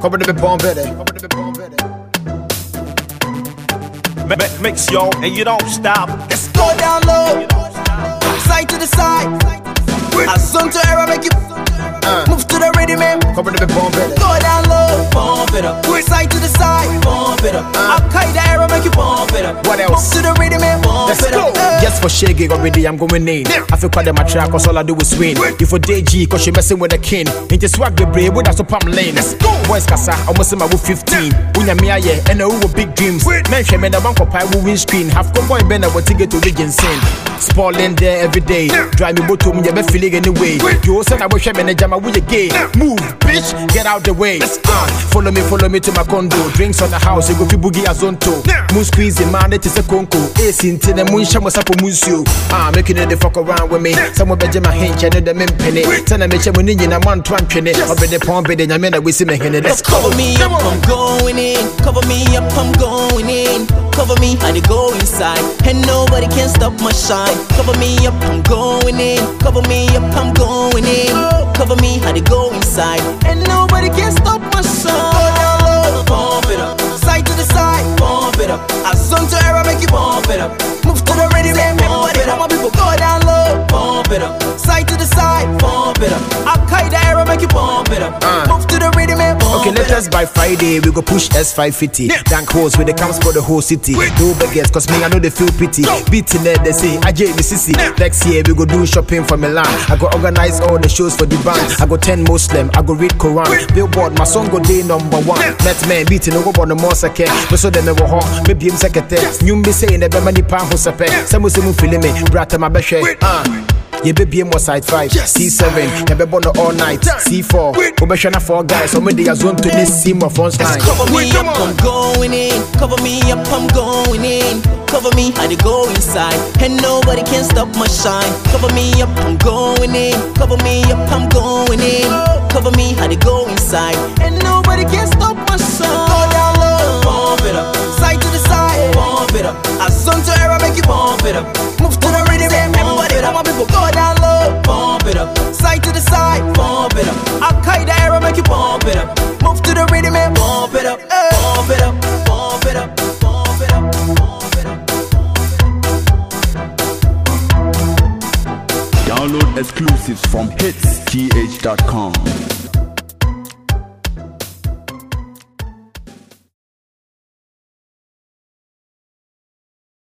Cover the bomb better. Cover the bomb better. Mix yo, and you don't stop. Let's go down low, side to the side. Azon to error make you move to the rhythm, man. Cover the bomb better. Go down low, bump it up. Side to the side, bump it up. Al Qaeda error make you bump it up. What else? Move to the rhythm, man. Bump Let's it go. up. Just for shaggy already, I'm going in. I feel quite my track, cause all I do is win. You for DG, cause she messing with the king. Ain't just swag the brave, with us up I'm lane. Let's go. Boys Kasa, almost in my 15. Unya Mia, yeah, and who were big dreams. Mention me the bank of pie windscreen. Half comboy Ben, I will take it to region sin. Spoiling there every day. Drive me bottom, you be feeling anyway. You said I wish I man a jam, with a. Move, bitch, get out the way. Uh, follow me, follow me to my condo. Drinks on the house, you go fi boogie azonto. Moon squeezing, man, it is a conco. Ace in the moon shamus up musio. Ah, making it the fuck around with me. Someone better my hinge and the men penny. Tell them, I'm in a man to antwene. I'll be the palm bed and I'm in a wissy man. Let's. Cover me up, I'm going in. Cover me up, I'm going in. Cover me, I dey go inside, and nobody can stop my shine. Cover me up, I'm going in. Cover me up, I'm going in. Cover me, I dey go inside, and Error, make you bump it up. Move to the ready, man, bump it up. My people go down low, bump it up. Side to the side, bump it up. Al Qaeda error, make you bump it up. Move to the ready, man, bump Okay, up. latest by Friday, we go push S550. Dank hoes with the camps for the whole city. No beggars, cause me, I know they feel pity. Beating it, they say, I the sissy. Next year, we go do shopping for Milan. I go organize all the shows for the band. I go 10 Muslim, I go read Quran. Billboard, my song go day number one. Net man beating over on the Mosake. But so them ever hot, maybe I'm secretary. You be saying that many pound who's a pay. Some will say, feeling me, brata my best. Ah. You be BM was side 5, C7, you be born all night, C4. Obesha na four guys, so many zone to this team of front line. Cover me up, I'm going in. Cover me up, I'm going in. Cover me, I dey go inside, and nobody can stop my shine. Cover me up, I'm going in. Cover me up, I'm going in. Cover me, I dey go inside, down low, bump it up. Side to the side, bump it up. Al Qaeda error, make you bump it up. Move to the rhythm, and bump it up, eh. bump it up, bump it up, bump it up, bump it up. Download exclusives from hitsgh.com.